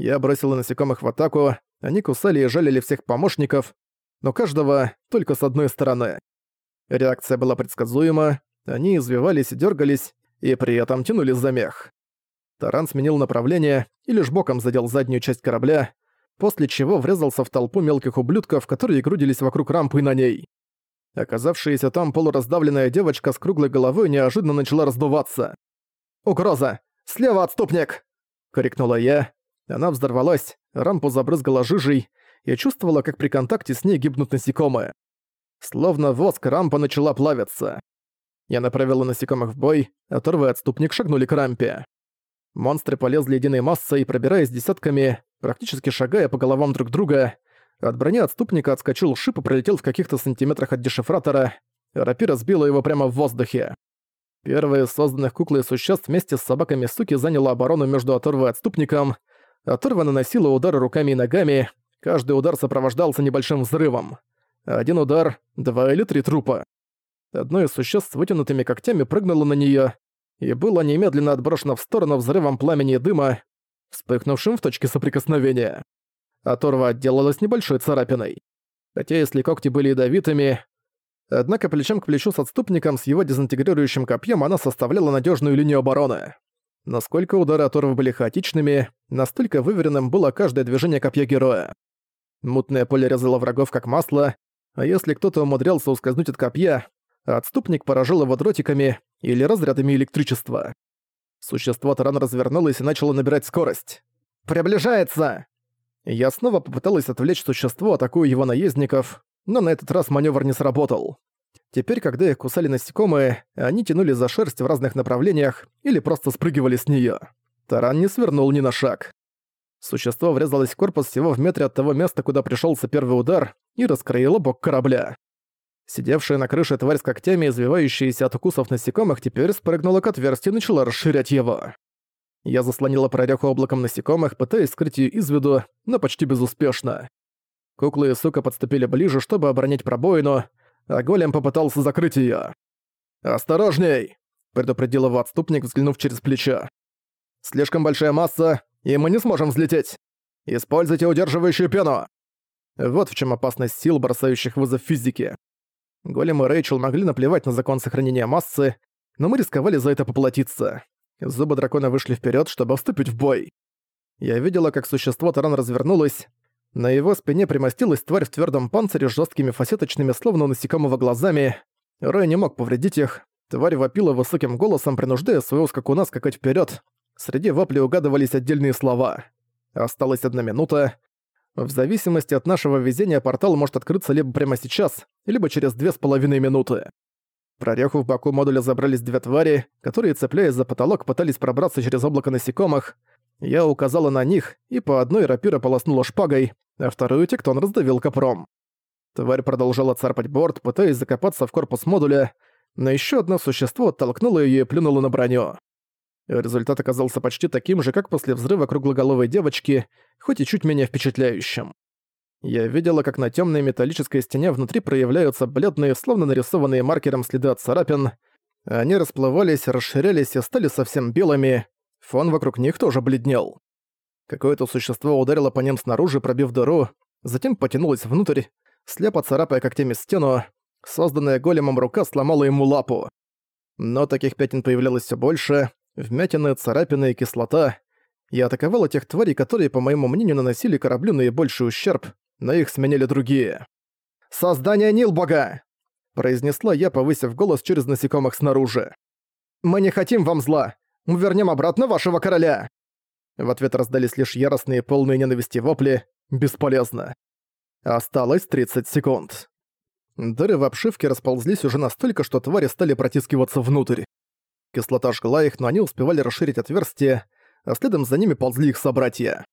Я бросила насекомых в атаку, они кусали и жалили всех помощников, но каждого только с одной стороны. Реакция была предсказуема, они извивались и дергались, и при этом тянули за мех. Таран сменил направление и лишь боком задел заднюю часть корабля, после чего врезался в толпу мелких ублюдков, которые грудились вокруг рампы на ней. Оказавшаяся там полураздавленная девочка с круглой головой неожиданно начала раздуваться. «Угроза! Слева отступник!» — крикнула я. Она взорвалась, рампу забрызгала жижей, я чувствовала, как при контакте с ней гибнут насекомые. Словно воск, рампа начала плавиться. Я направила насекомых в бой, а Торвы и отступник шагнули к рампе. Монстры полезли единой массой, пробираясь десятками, практически шагая по головам друг друга. От брони отступника отскочил шип и пролетел в каких-то сантиметрах от дешифратора. Рапира сбила его прямо в воздухе. Первые созданных куклы существ вместе с собаками суки заняла оборону между Оторвой и отступником. Оторва наносила удары руками и ногами, каждый удар сопровождался небольшим взрывом. Один удар — два или три трупа. Одно из существ с вытянутыми когтями прыгнуло на неё и было немедленно отброшено в сторону взрывом пламени и дыма, вспыхнувшим в точке соприкосновения. Оторва отделалась небольшой царапиной. Хотя если когти были ядовитыми, однако плечом к плечу с отступником с его дезинтегрирующим копьем она составляла надежную линию обороны. Насколько удары Оторвы были хаотичными, настолько выверенным было каждое движение копья героя. Мутное поле резало врагов как масло, а если кто-то умудрялся ускользнуть от копья, отступник поражал его дротиками или разрядами электричества. Существо таран развернулось и начало набирать скорость. «Приближается!» Я снова попыталась отвлечь существо, атакуя его наездников, но на этот раз маневр не сработал. Теперь, когда их кусали насекомые, они тянули за шерсть в разных направлениях или просто спрыгивали с нее. Таран не свернул ни на шаг. Существо врезалось в корпус всего в метре от того места, куда пришелся первый удар, и раскроило бок корабля. Сидевшая на крыше тварь с когтями, извивающаяся от укусов насекомых, теперь спрыгнула к отверстию и начала расширять его. Я заслонила прореху облаком насекомых, пытаясь скрыть ее из виду, но почти безуспешно. Куклы и сука подступили ближе, чтобы оборонять пробоину, а голем попытался закрыть ее. «Осторожней!» — предупредил его отступник, взглянув через плечо. «Слишком большая масса, и мы не сможем взлететь. Используйте удерживающую пену!» Вот в чем опасность сил, бросающих вызов физике. Голем и Рэйчел могли наплевать на закон сохранения массы, но мы рисковали за это поплатиться. Зубы дракона вышли вперед, чтобы вступить в бой. Я видела, как существо таран развернулось. На его спине примостилась тварь в твердом панцире с жесткими фасеточными, словно у насекомого глазами. Рэй не мог повредить их. Тварь вопила высоким голосом, принуждая своего скакуна скакать вперед. Среди воплей угадывались отдельные слова. Осталась одна минута. В зависимости от нашего везения портал может открыться либо прямо сейчас, либо через две с половиной минуты. Прореху в боку модуля забрались две твари, которые, цепляясь за потолок, пытались пробраться через облако насекомых. Я указала на них, и по одной рапира полоснула шпагой, а вторую тектон раздавил копром. Тварь продолжала царпать борт, пытаясь закопаться в корпус модуля, но еще одно существо оттолкнуло ее и плюнуло на броню. Результат оказался почти таким же, как после взрыва круглоголовой девочки, хоть и чуть менее впечатляющим. Я видела, как на темной металлической стене внутри проявляются бледные, словно нарисованные маркером следы от царапин. Они расплывались, расширялись и стали совсем белыми. Фон вокруг них тоже бледнел. Какое-то существо ударило по ним снаружи, пробив дыру, затем потянулось внутрь, слепо царапая когтями стену. Созданная големом рука сломала ему лапу. Но таких пятен появлялось все больше, вмятины, царапины и кислота. Я атаковала тех тварей, которые, по моему мнению, наносили кораблю наибольший ущерб, но их сменили другие. «Создание Нилбога!» – произнесла я, повысив голос через насекомых снаружи. «Мы не хотим вам зла! Мы вернем обратно вашего короля!» В ответ раздались лишь яростные, полные ненависти вопли. Бесполезно. Осталось 30 секунд. Дыры в обшивке расползлись уже настолько, что твари стали протискиваться внутрь. Кислота жгла их, но они успевали расширить отверстие, а следом за ними ползли их собратья.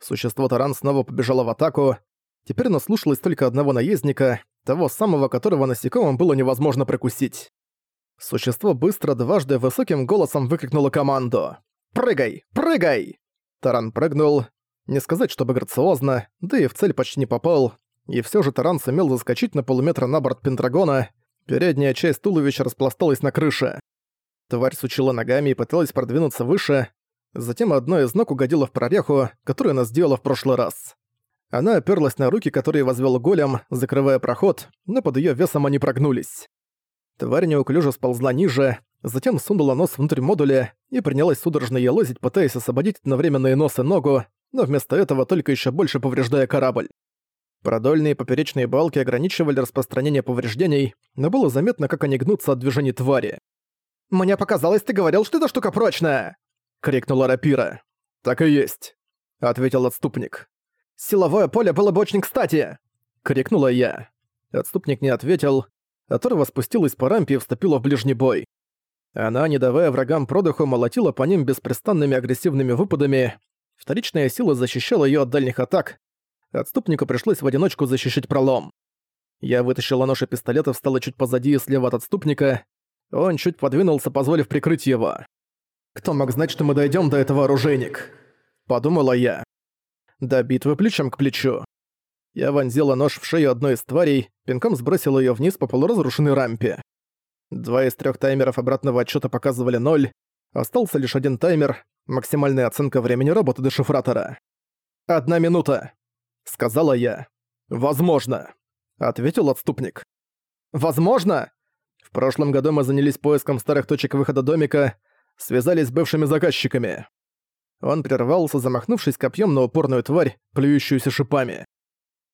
Существо Таран снова побежало в атаку. Теперь оно слушалось только одного наездника, того самого, которого насекомым было невозможно прокусить. Существо быстро дважды высоким голосом выкрикнуло команду. «Прыгай! Прыгай!» Таран прыгнул. Не сказать, чтобы грациозно, да и в цель почти не попал. И все же Таран сумел заскочить на полуметра на борт Пендрагона. Передняя часть туловища распласталась на крыше. Тварь сучила ногами и пыталась продвинуться выше. Затем одно из ног угодило в прореху, которую она сделала в прошлый раз. Она оперлась на руки, которые возвел голем, закрывая проход, но под ее весом они прогнулись. Тварь неуклюже сползла ниже, затем сунула нос внутрь модуля и принялась судорожно елозить, пытаясь освободить одновременно и нос и ногу, но вместо этого только еще больше повреждая корабль. Продольные поперечные балки ограничивали распространение повреждений, но было заметно, как они гнутся от движений твари. «Мне показалось, ты говорил, что эта штука прочная!» — крикнула рапира. «Так и есть», — ответил отступник. «Силовое поле было бы очень кстати!» — крикнула я. Отступник не ответил. Оторва спустилась по рампе и вступила в ближний бой. Она, не давая врагам продыху, молотила по ним беспрестанными агрессивными выпадами. Вторичная сила защищала ее от дальних атак, Отступнику пришлось в одиночку защищать пролом. Я вытащила нож и пистолет и встала чуть позади и слева от отступника. Он чуть подвинулся, позволив прикрыть его. «Кто мог знать, что мы дойдем до этого, оружейник?» Подумала я. До битвы плечом к плечу. Я вонзила нож в шею одной из тварей, пинком сбросила ее вниз по полуразрушенной рампе. Два из трех таймеров обратного отчета показывали ноль. Остался лишь один таймер, максимальная оценка времени работы дешифратора. «Одна минута», — сказала я. «Возможно», — ответил отступник. «Возможно?» В прошлом году мы занялись поиском старых точек выхода домика, связались с бывшими заказчиками. Он прервался, замахнувшись копьем на упорную тварь, плюющуюся шипами.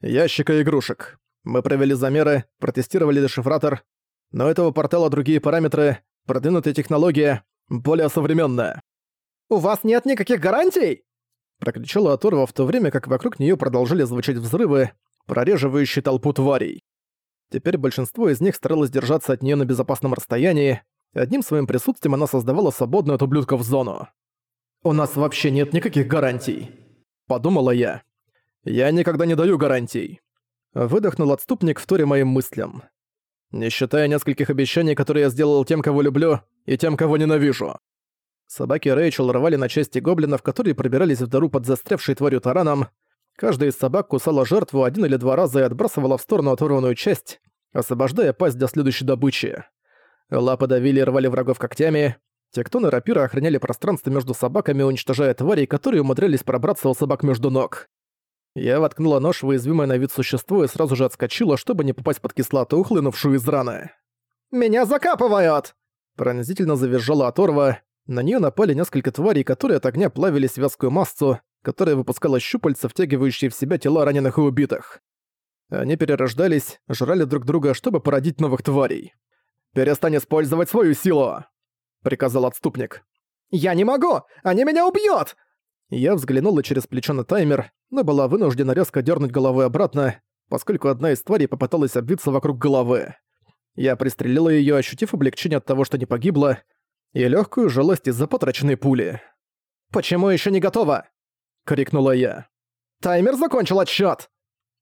Ящика игрушек. Мы провели замеры, протестировали дешифратор, но у этого портала другие параметры, продвинутая технология, более современная. «У вас нет никаких гарантий?» Прокричала Аторва в то время, как вокруг нее продолжали звучать взрывы, прореживающие толпу тварей. Теперь большинство из них старалось держаться от нее на безопасном расстоянии, одним своим присутствием она создавала свободную от ублюдков зону. «У нас вообще нет никаких гарантий», — подумала я. «Я никогда не даю гарантий», — выдохнул отступник в туре моим мыслям. «Не считая нескольких обещаний, которые я сделал тем, кого люблю, и тем, кого ненавижу. Собаки Рэйчел рвали на части гоблинов, которые пробирались в дыру под застрявшей тварью тараном. Каждая из собак кусала жертву один или два раза и отбрасывала в сторону оторванную часть, освобождая пасть для следующей добычи. Лапы давили и рвали врагов когтями. Тектоны рапира охраняли пространство между собаками, уничтожая тварей, которые умудрялись пробраться у собак между ног. Я воткнула нож в уязвимое на вид существо и сразу же отскочила, чтобы не попасть под кислоту, ухлынувшую из раны. «Меня закапывают!» Пронзительно завизжала оторва, на нее напали несколько тварей, которые от огня плавили связкую массу, которая выпускала щупальца, втягивающие в себя тела раненых и убитых. Они перерождались, жрали друг друга, чтобы породить новых тварей. «Перестань использовать свою силу!» — приказал отступник. «Я не могу! Они меня убьют!» Я взглянула через плечо на таймер, но была вынуждена резко дернуть головой обратно, поскольку одна из тварей попыталась обвиться вокруг головы. Я пристрелила ее, ощутив облегчение от того, что не погибла, и легкую жалость из-за потраченной пули. «Почему еще не готово?» — крикнула я. «Таймер закончил отсчет.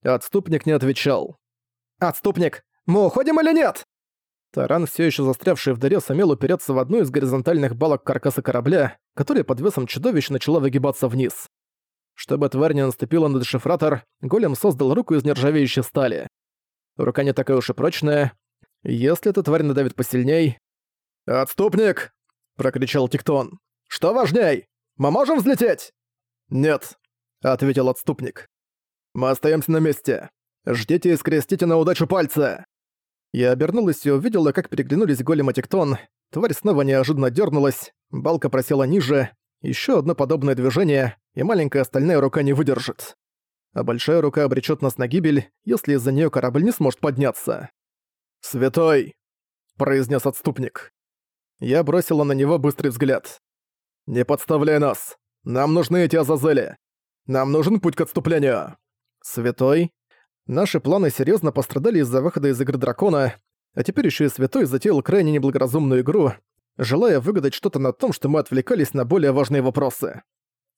Отступник не отвечал. «Отступник, мы уходим или нет?» Таран, все еще застрявший в дыре, сумел упереться в одну из горизонтальных балок каркаса корабля, которая под весом чудовищ начала выгибаться вниз. Чтобы тварь не наступила на дешифратор, голем создал руку из нержавеющей стали. Рука не такая уж и прочная. Если эта тварь надавит посильней... «Отступник!» прокричал Тиктон. «Что важней? Мы можем взлететь?» «Нет», — ответил отступник. «Мы остаемся на месте. Ждите и скрестите на удачу пальцы!» Я обернулась и увидела, как переглянулись голем и Тиктон. Тварь снова неожиданно дернулась, балка просела ниже, еще одно подобное движение, и маленькая остальная рука не выдержит. А большая рука обречет нас на гибель, если из-за нее корабль не сможет подняться. «Святой!» – произнес отступник. Я бросила на него быстрый взгляд. «Не подставляй нас! Нам нужны эти Азазели! Нам нужен путь к отступлению!» «Святой?» Наши планы серьезно пострадали из-за выхода из игры Дракона, а теперь еще и Святой затеял крайне неблагоразумную игру, желая выгадать что-то на том, что мы отвлекались на более важные вопросы.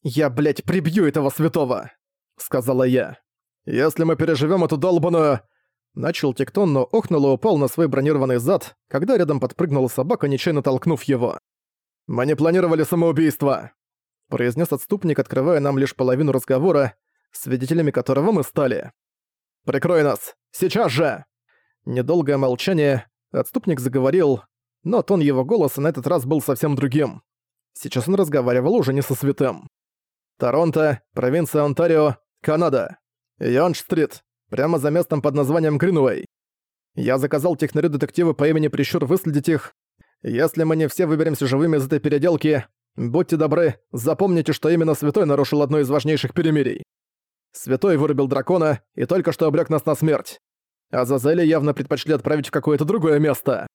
«Я, блядь, прибью этого Святого!» — сказала я. «Если мы переживем эту долбаную...» Начал Тектон, но охнул и упал на свой бронированный зад, когда рядом подпрыгнула собака, нечаянно толкнув его. «Мы не планировали самоубийство!» Произнес отступник, открывая нам лишь половину разговора, свидетелями которого мы стали. «Прикрой нас! Сейчас же!» Недолгое молчание, отступник заговорил, но тон его голоса на этот раз был совсем другим. Сейчас он разговаривал уже не со святым. Торонто, провинция Онтарио, Канада. Йонш-стрит, прямо за местом под названием Гринуэй. Я заказал технарю-детективу по имени Прищур выследить их. Если мы не все выберемся живыми из этой переделки, будьте добры, запомните, что именно Святой нарушил одно из важнейших перемирий. Святой вырубил дракона и только что обрек нас на смерть. А Зазели явно предпочли отправить в какое-то другое место.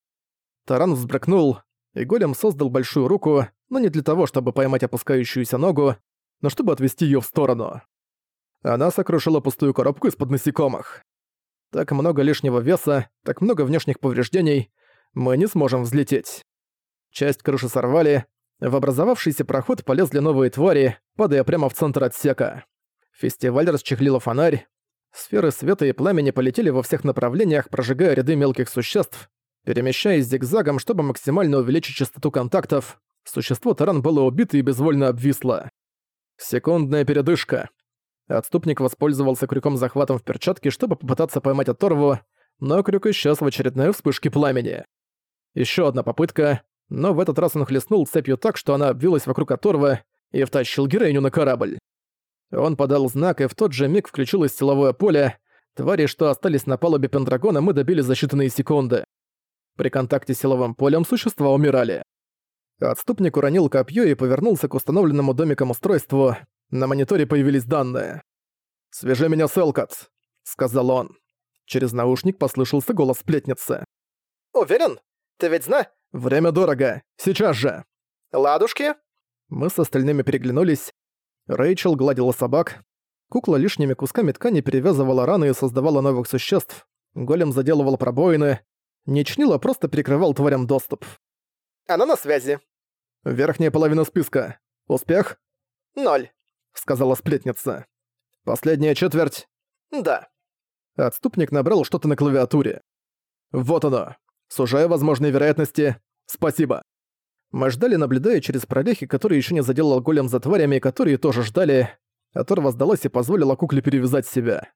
Таран взбрыкнул, и голем создал большую руку, но не для того, чтобы поймать опускающуюся ногу, но чтобы отвести её в сторону. Она сокрушила пустую коробку из-под насекомых. Так много лишнего веса, так много внешних повреждений, мы не сможем взлететь. Часть крыши сорвали, в образовавшийся проход полезли новые твари, падая прямо в центр отсека. Фестиваль расчехлила фонарь, сферы света и пламени полетели во всех направлениях, прожигая ряды мелких существ, перемещаясь зигзагом, чтобы максимально увеличить частоту контактов. Существо Таран было убито и безвольно обвисло. Секундная передышка. Отступник воспользовался крюком-захватом в перчатке, чтобы попытаться поймать оторву, но крюк исчез в очередной вспышке пламени. Еще одна попытка, но в этот раз он хлестнул цепью так, что она обвилась вокруг оторва и втащил Герейню на корабль. Он подал знак, и в тот же миг включилось силовое поле. Твари, что остались на палубе Пендрагона, мы добили за считанные секунды. При контакте с силовым полем существа умирали. Отступник уронил копье и повернулся к установленному домиком устройству. На мониторе появились данные. «Свяжи меня с Элкот», — сказал он. Через наушник послышался голос сплетницы. «Уверен? Ты ведь зна...» «Время дорого. Сейчас же!» «Ладушки?» Мы с остальными переглянулись. Рэйчел гладила собак. Кукла лишними кусками ткани перевязывала раны и создавала новых существ. Голем заделывал пробоины. Не чнила, просто перекрывал тварям доступ. «Она на связи». «Верхняя половина списка. Успех?» «Ноль». — сказала сплетница. «Последняя четверть?» «Да». Отступник набрал что-то на клавиатуре. «Вот оно. Сужая возможные вероятности. Спасибо». Мы ждали, наблюдая через прорехи, которые еще не заделал голем за тварями, которые тоже ждали. Оторва сдалась и позволила кукле перевязать себя.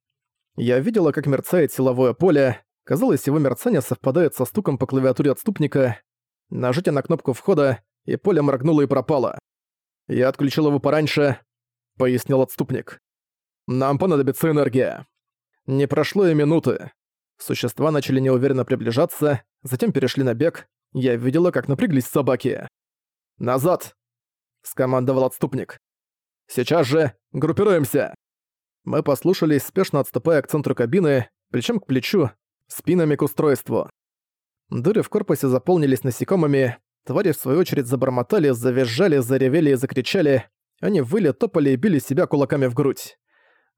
Я видела, как мерцает силовое поле. Казалось, его мерцание совпадает со стуком по клавиатуре отступника. Нажатие на кнопку входа, и поле моргнуло и пропало. Я отключил его пораньше, — пояснил отступник. «Нам понадобится энергия». Не прошло и минуты. Существа начали неуверенно приближаться, затем перешли на бег. Я видела, как напряглись собаки. «Назад!» — скомандовал отступник. «Сейчас же группируемся!» Мы послушались, спешно отступая к центру кабины, плечом к плечу, спинами к устройству. Дыры в корпусе заполнились насекомыми, твари в свою очередь забормотали, завизжали, заревели и закричали. Они выли, топали и били себя кулаками в грудь.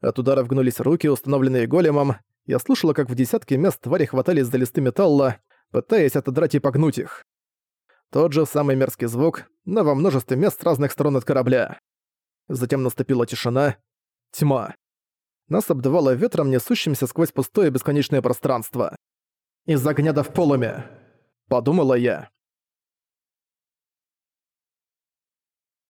От ударов гнулись руки, установленные големом. Я слушала, как в десятки мест твари хватались за листы металла, пытаясь отодрать и погнуть их. Тот же самый мерзкий звук, но во множестве мест с разных сторон от корабля. Затем наступила тишина, тьма. Нас обдувало ветром, несущимся сквозь пустое бесконечное пространство. «Из огня да в полуме», — подумала я.